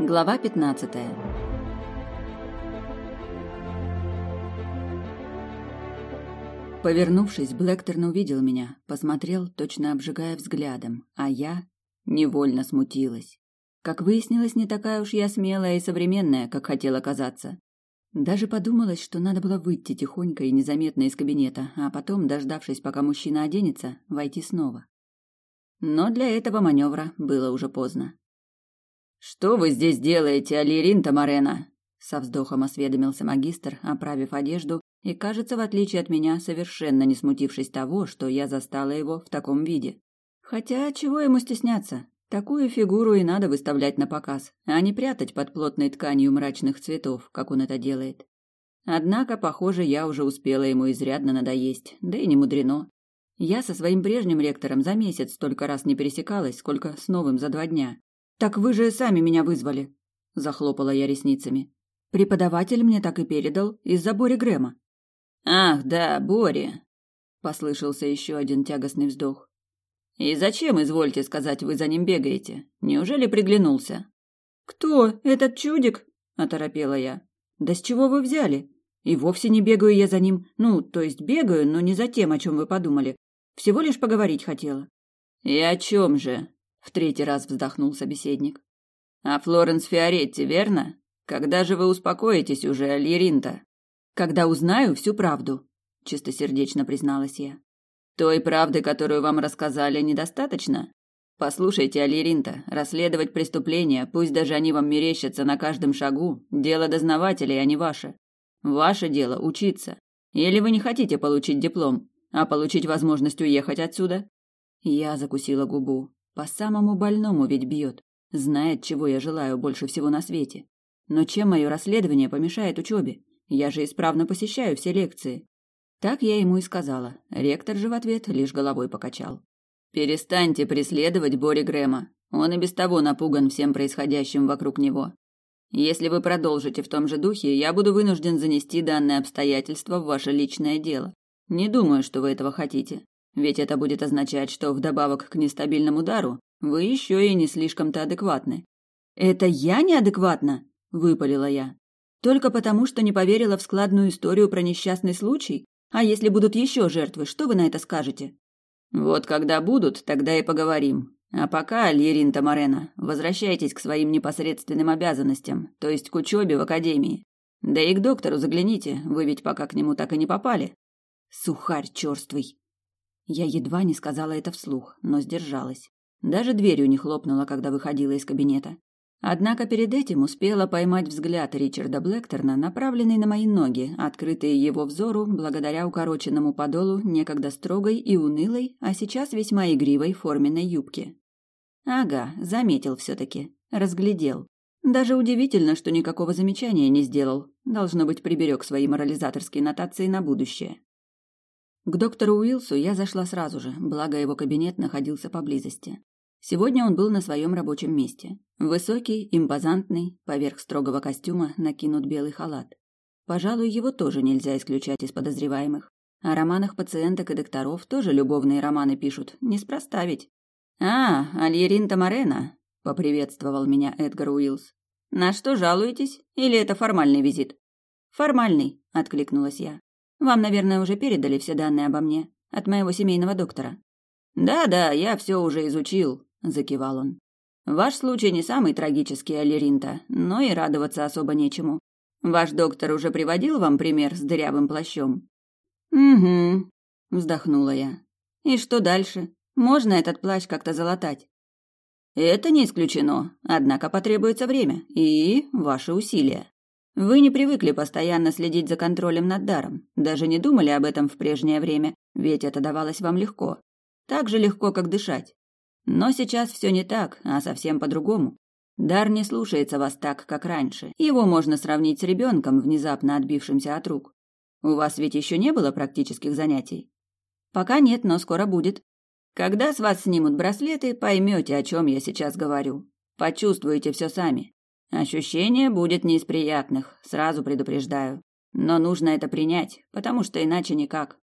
Глава 15. Повернувшись, Блэкторн увидел меня, посмотрел, точно обжигая взглядом, а я невольно смутилась. Как выяснилось, не такая уж я смелая и современная, как хотела казаться. Даже подумалось, что надо было выйти тихонько и незаметно из кабинета, а потом, дождавшись, пока мужчина оденется, войти снова. Но для этого маневра было уже поздно. «Что вы здесь делаете, Алирин Тамарена?» Со вздохом осведомился магистр, оправив одежду, и, кажется, в отличие от меня, совершенно не смутившись того, что я застала его в таком виде. Хотя, чего ему стесняться? Такую фигуру и надо выставлять на показ, а не прятать под плотной тканью мрачных цветов, как он это делает. Однако, похоже, я уже успела ему изрядно надоесть, да и не мудрено. Я со своим прежним ректором за месяц столько раз не пересекалась, сколько с новым за два дня. «Так вы же сами меня вызвали», – захлопала я ресницами. «Преподаватель мне так и передал из-за Бори Грэма». «Ах, да, Бори», – послышался еще один тягостный вздох. «И зачем, извольте сказать, вы за ним бегаете? Неужели приглянулся?» «Кто? Этот чудик?» – оторопела я. «Да с чего вы взяли? И вовсе не бегаю я за ним. Ну, то есть бегаю, но не за тем, о чем вы подумали. Всего лишь поговорить хотела». «И о чем же?» В третий раз вздохнул собеседник. А Флоренс Фиоретти, верно? Когда же вы успокоитесь уже, Альеринта? Когда узнаю всю правду, чистосердечно призналась я. Той правды, которую вам рассказали, недостаточно? Послушайте, Алиринта, расследовать преступления, пусть даже они вам мерещатся на каждом шагу, дело дознавателей, а не ваше. Ваше дело учиться. Или вы не хотите получить диплом, а получить возможность уехать отсюда? Я закусила губу. По самому больному ведь бьет. Знает, чего я желаю больше всего на свете. Но чем мое расследование помешает учебе? Я же исправно посещаю все лекции. Так я ему и сказала. Ректор же в ответ лишь головой покачал. «Перестаньте преследовать Бори Грэма. Он и без того напуган всем происходящим вокруг него. Если вы продолжите в том же духе, я буду вынужден занести данное обстоятельство в ваше личное дело. Не думаю, что вы этого хотите. Ведь это будет означать, что вдобавок к нестабильному удару вы еще и не слишком-то адекватны. Это я неадекватна, выпалила я. Только потому, что не поверила в складную историю про несчастный случай? А если будут еще жертвы, что вы на это скажете? Вот когда будут, тогда и поговорим. А пока, Льерин Тамарена, возвращайтесь к своим непосредственным обязанностям, то есть к учебе в академии. Да и к доктору загляните, вы ведь пока к нему так и не попали. Сухарь черствый. Я едва не сказала это вслух, но сдержалась. Даже дверью не хлопнула, когда выходила из кабинета. Однако перед этим успела поймать взгляд Ричарда Блэкторна, направленный на мои ноги, открытые его взору благодаря укороченному подолу некогда строгой и унылой, а сейчас весьма игривой форменной юбки. Ага, заметил все-таки, разглядел. Даже удивительно, что никакого замечания не сделал. Должно быть, приберег свои морализаторские нотации на будущее. К доктору Уилсу я зашла сразу же, благо его кабинет находился поблизости. Сегодня он был на своем рабочем месте. Высокий, импозантный, поверх строгого костюма накинут белый халат. Пожалуй, его тоже нельзя исключать из подозреваемых. О романах пациенток и докторов тоже любовные романы пишут, неспроста ведь. «А, Альерин Тамарена», — поприветствовал меня Эдгар Уилс. «На что жалуетесь? Или это формальный визит?» «Формальный», — откликнулась я. Вам, наверное, уже передали все данные обо мне от моего семейного доктора. Да-да, я все уже изучил, закивал он. Ваш случай не самый трагический, Алеринта, но и радоваться особо нечему. Ваш доктор уже приводил вам пример с дырявым плащом? Угу, вздохнула я. И что дальше? Можно этот плащ как-то залатать? Это не исключено, однако потребуется время и ваши усилия. Вы не привыкли постоянно следить за контролем над даром, даже не думали об этом в прежнее время, ведь это давалось вам легко. Так же легко, как дышать. Но сейчас все не так, а совсем по-другому. Дар не слушается вас так, как раньше. Его можно сравнить с ребенком, внезапно отбившимся от рук. У вас ведь еще не было практических занятий? Пока нет, но скоро будет. Когда с вас снимут браслеты, поймете, о чем я сейчас говорю. Почувствуете все сами. Ощущение будет не из приятных, сразу предупреждаю. Но нужно это принять, потому что иначе никак.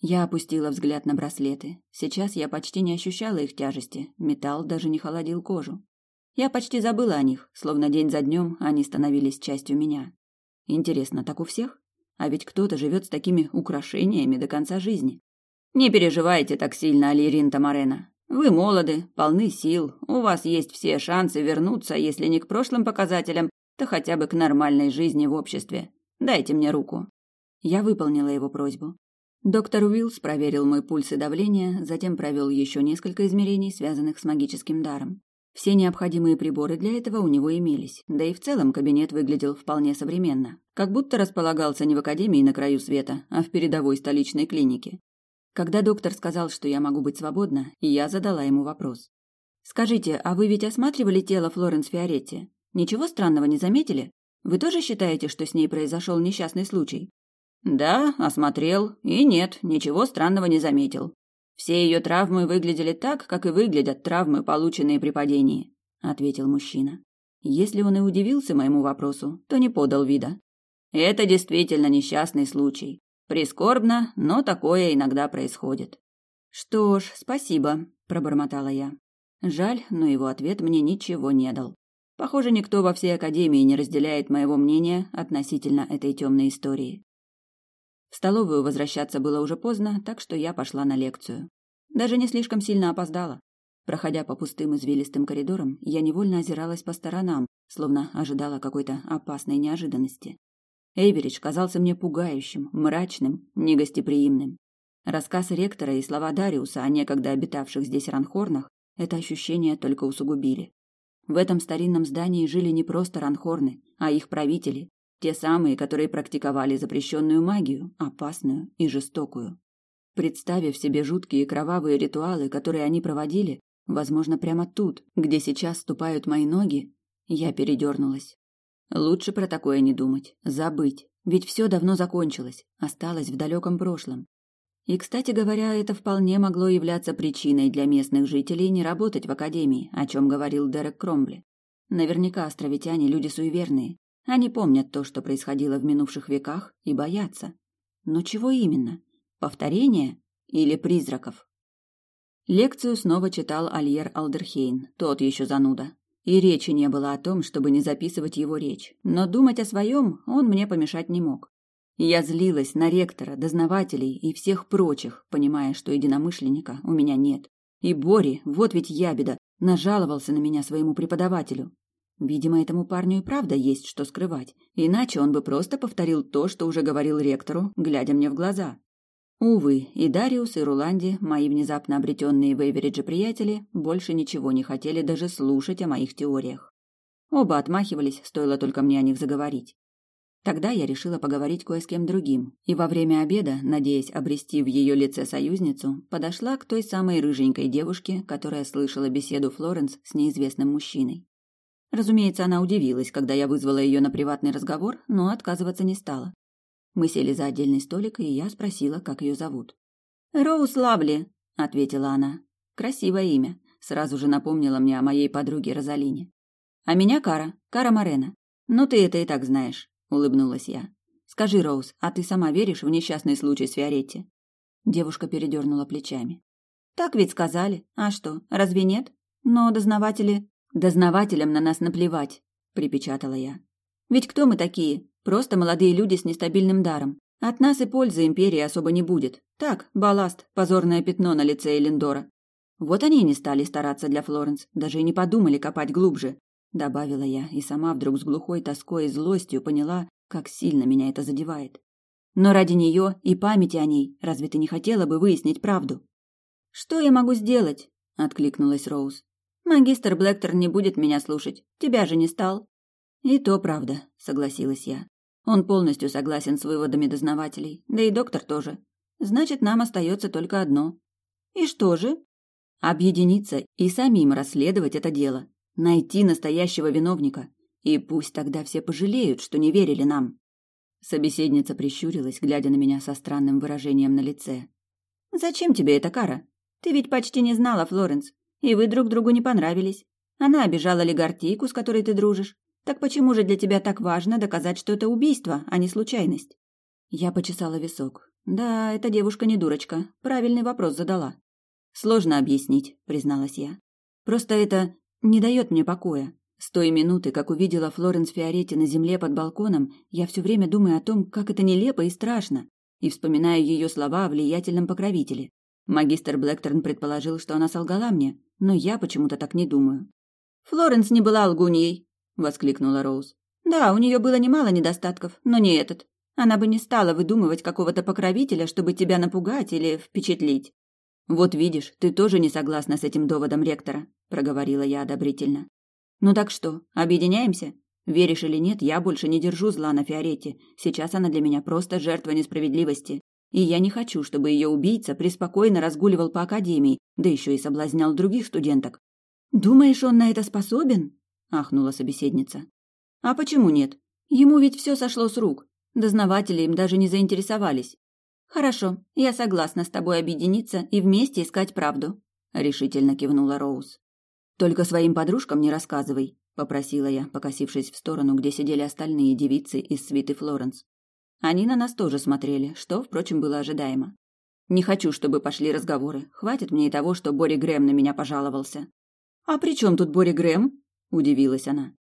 Я опустила взгляд на браслеты. Сейчас я почти не ощущала их тяжести. Металл даже не холодил кожу. Я почти забыла о них, словно день за днем они становились частью меня. Интересно, так у всех? А ведь кто-то живет с такими украшениями до конца жизни. Не переживайте так сильно, Алирин Тамарена. Вы молоды, полны сил, у вас есть все шансы вернуться, если не к прошлым показателям, то хотя бы к нормальной жизни в обществе. Дайте мне руку. Я выполнила его просьбу. Доктор Уиллс проверил мой пульс и давление, затем провел еще несколько измерений, связанных с магическим даром. Все необходимые приборы для этого у него имелись, да и в целом кабинет выглядел вполне современно, как будто располагался не в академии на краю света, а в передовой столичной клинике. Когда доктор сказал, что я могу быть свободна, я задала ему вопрос. «Скажите, а вы ведь осматривали тело Флоренс Фиоретти? Ничего странного не заметили? Вы тоже считаете, что с ней произошел несчастный случай?» «Да, осмотрел, и нет, ничего странного не заметил. Все ее травмы выглядели так, как и выглядят травмы, полученные при падении», — ответил мужчина. Если он и удивился моему вопросу, то не подал вида. «Это действительно несчастный случай. Прискорбно, но такое иногда происходит. Что ж, спасибо, пробормотала я. Жаль, но его ответ мне ничего не дал. Похоже, никто во всей академии не разделяет моего мнения относительно этой темной истории. В столовую возвращаться было уже поздно, так что я пошла на лекцию. Даже не слишком сильно опоздала. Проходя по пустым извилистым коридорам, я невольно озиралась по сторонам, словно ожидала какой-то опасной неожиданности. Эйверидж казался мне пугающим, мрачным, негостеприимным. Рассказ ректора и слова Дариуса о некогда обитавших здесь ранхорнах это ощущение только усугубили. В этом старинном здании жили не просто ранхорны, а их правители, те самые, которые практиковали запрещенную магию, опасную и жестокую. Представив себе жуткие кровавые ритуалы, которые они проводили, возможно, прямо тут, где сейчас ступают мои ноги, я передернулась. Лучше про такое не думать, забыть, ведь все давно закончилось, осталось в далеком прошлом. И, кстати говоря, это вполне могло являться причиной для местных жителей не работать в академии, о чем говорил Дерек Кромбли. Наверняка островитяне люди суеверные. Они помнят то, что происходило в минувших веках, и боятся. Но чего именно? Повторения или призраков? Лекцию снова читал Альер Алдерхейн, тот еще зануда. И речи не было о том, чтобы не записывать его речь. Но думать о своем он мне помешать не мог. Я злилась на ректора, дознавателей и всех прочих, понимая, что единомышленника у меня нет. И Бори, вот ведь ябеда, нажаловался на меня своему преподавателю. Видимо, этому парню и правда есть что скрывать, иначе он бы просто повторил то, что уже говорил ректору, глядя мне в глаза. Увы, и Дариус, и Руланди, мои внезапно обретенные в Эйверидже приятели, больше ничего не хотели даже слушать о моих теориях. Оба отмахивались, стоило только мне о них заговорить. Тогда я решила поговорить кое с кем другим, и во время обеда, надеясь обрести в ее лице союзницу, подошла к той самой рыженькой девушке, которая слышала беседу Флоренс с неизвестным мужчиной. Разумеется, она удивилась, когда я вызвала ее на приватный разговор, но отказываться не стала. Мы сели за отдельный столик, и я спросила, как ее зовут. «Роуз Лавли», — ответила она. Красивое имя. Сразу же напомнила мне о моей подруге Розалине. «А меня Кара, Кара Морена. Ну, ты это и так знаешь», — улыбнулась я. «Скажи, Роуз, а ты сама веришь в несчастный случай с Фиоретти?» Девушка передернула плечами. «Так ведь сказали. А что, разве нет? Но дознаватели...» «Дознавателям на нас наплевать», — припечатала я. «Ведь кто мы такие? Просто молодые люди с нестабильным даром. От нас и пользы империи особо не будет. Так, балласт, позорное пятно на лице Элендора. Вот они и не стали стараться для Флоренс, даже и не подумали копать глубже, добавила я, и сама вдруг с глухой тоской и злостью поняла, как сильно меня это задевает. Но ради нее и памяти о ней, разве ты не хотела бы выяснить правду? Что я могу сделать? откликнулась Роуз. Магистр Блэктер не будет меня слушать. Тебя же не стал. И то правда, согласилась я. Он полностью согласен с выводами дознавателей, да и доктор тоже. Значит, нам остается только одно. И что же? Объединиться и самим расследовать это дело. Найти настоящего виновника. И пусть тогда все пожалеют, что не верили нам. Собеседница прищурилась, глядя на меня со странным выражением на лице. «Зачем тебе эта кара? Ты ведь почти не знала Флоренс, и вы друг другу не понравились. Она обижала Легартийку, с которой ты дружишь, так почему же для тебя так важно доказать, что это убийство, а не случайность? Я почесала висок. Да, эта девушка не дурочка. Правильный вопрос задала. Сложно объяснить, призналась я. Просто это не дает мне покоя. С той минуты, как увидела Флоренс Фиоретти на земле под балконом, я все время думаю о том, как это нелепо и страшно, и вспоминаю ее слова о влиятельном покровителе. Магистр Блэкторн предположил, что она солгала мне, но я почему-то так не думаю. «Флоренс не была лгуньей!» — воскликнула Роуз. «Да, у нее было немало недостатков, но не этот. Она бы не стала выдумывать какого-то покровителя, чтобы тебя напугать или впечатлить». «Вот видишь, ты тоже не согласна с этим доводом ректора», — проговорила я одобрительно. «Ну так что, объединяемся? Веришь или нет, я больше не держу зла на Фиорете. Сейчас она для меня просто жертва несправедливости. И я не хочу, чтобы ее убийца преспокойно разгуливал по академии, да еще и соблазнял других студенток. «Думаешь, он на это способен?» – ахнула собеседница. «А почему нет? Ему ведь все сошло с рук. Дознаватели им даже не заинтересовались. Хорошо, я согласна с тобой объединиться и вместе искать правду», – решительно кивнула Роуз. Только своим подружкам не рассказывай, попросила я, покосившись в сторону, где сидели остальные девицы из свиты Флоренс. Они на нас тоже смотрели, что, впрочем, было ожидаемо. Не хочу, чтобы пошли разговоры. Хватит мне и того, что Бори Грэм на меня пожаловался. А при чем тут Бори Грэм? Удивилась она.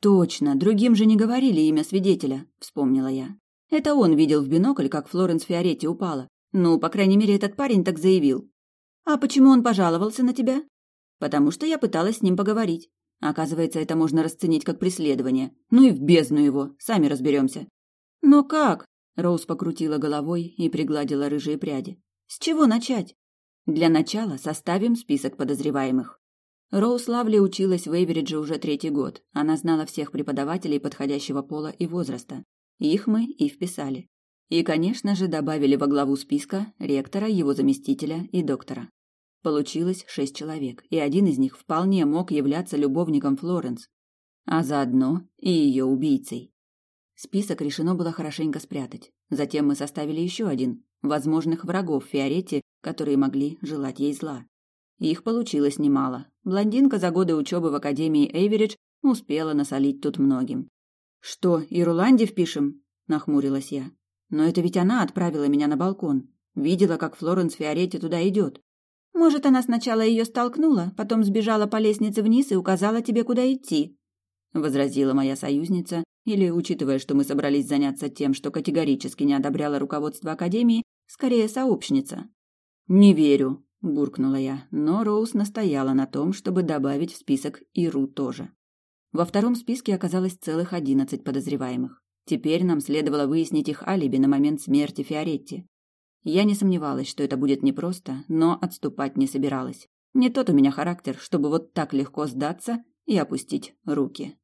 Точно, другим же не говорили имя свидетеля, вспомнила я. Это он видел в бинокль, как Флоренс Фиоретти упала. Ну, по крайней мере, этот парень так заявил. А почему он пожаловался на тебя? потому что я пыталась с ним поговорить. Оказывается, это можно расценить как преследование. Ну и в бездну его, сами разберемся. Но как? Роуз покрутила головой и пригладила рыжие пряди. С чего начать? Для начала составим список подозреваемых. Роуз Лавли училась в Эйверидже уже третий год. Она знала всех преподавателей подходящего пола и возраста. Их мы и вписали. И, конечно же, добавили во главу списка ректора, его заместителя и доктора. Получилось шесть человек, и один из них вполне мог являться любовником Флоренс, а заодно и ее убийцей. Список решено было хорошенько спрятать. Затем мы составили еще один возможных врагов Фиоретти, которые могли желать ей зла. Их получилось немало. Блондинка за годы учебы в Академии Эйверидж успела насолить тут многим. «Что, и Руланди впишем?» – нахмурилась я. «Но это ведь она отправила меня на балкон. Видела, как Флоренс Фиоретти туда идет. Может, она сначала ее столкнула, потом сбежала по лестнице вниз и указала тебе, куда идти, возразила моя союзница, или, учитывая, что мы собрались заняться тем, что категорически не одобряло руководство академии, скорее сообщница. Не верю, буркнула я, но Роуз настояла на том, чтобы добавить в список Иру тоже. Во втором списке оказалось целых одиннадцать подозреваемых. Теперь нам следовало выяснить их алиби на момент смерти Фиоретти. Я не сомневалась, что это будет непросто, но отступать не собиралась. Не тот у меня характер, чтобы вот так легко сдаться и опустить руки.